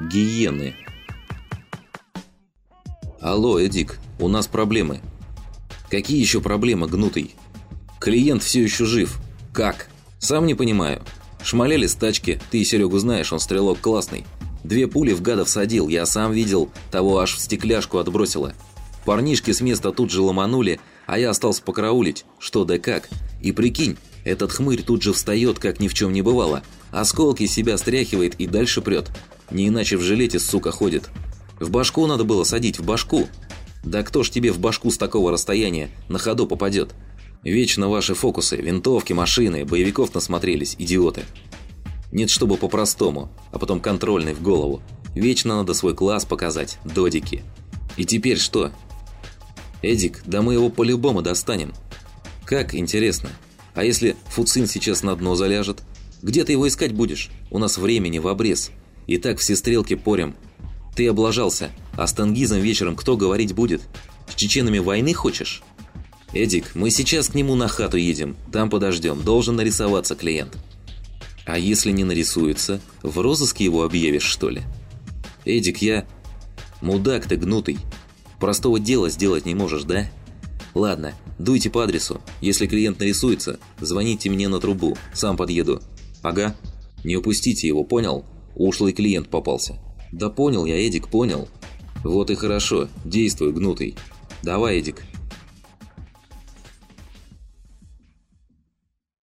Гиены. Алло, Эдик, у нас проблемы. Какие еще проблемы, гнутый? Клиент все еще жив. Как? Сам не понимаю. Шмаляли с тачки, ты и Серегу знаешь, он стрелок классный. Две пули в гада всадил, я сам видел, того аж в стекляшку отбросило. Парнишки с места тут же ломанули, а я остался покараулить, что да как. И прикинь, этот хмырь тут же встает, как ни в чем не бывало. Осколки себя стряхивает и дальше прет. Не иначе в жилете, сука, ходит. В башку надо было садить, в башку. Да кто ж тебе в башку с такого расстояния на ходу попадет? Вечно ваши фокусы, винтовки, машины, боевиков насмотрелись, идиоты. Нет, чтобы по-простому, а потом контрольный в голову. Вечно надо свой класс показать, додики. И теперь что? Эдик, да мы его по-любому достанем. Как, интересно. А если Фуцин сейчас на дно заляжет? Где ты его искать будешь? У нас времени в обрез. И так все стрелки порем. Ты облажался. А с Тангизом вечером кто говорить будет? С чеченами войны хочешь? Эдик, мы сейчас к нему на хату едем. Там подождем. Должен нарисоваться клиент. А если не нарисуется, в розыске его объявишь, что ли? Эдик, я... Мудак ты гнутый. Простого дела сделать не можешь, да? Ладно, дуйте по адресу. Если клиент нарисуется, звоните мне на трубу. Сам подъеду. Ага. Не упустите его, понял? Ушлый клиент попался. Да понял я, Эдик, понял. Вот и хорошо. Действуй, гнутый. Давай, Эдик,